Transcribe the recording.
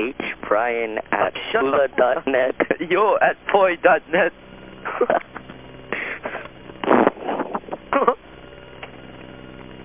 H. Brian at Shula.net. Yo, at Poi.net.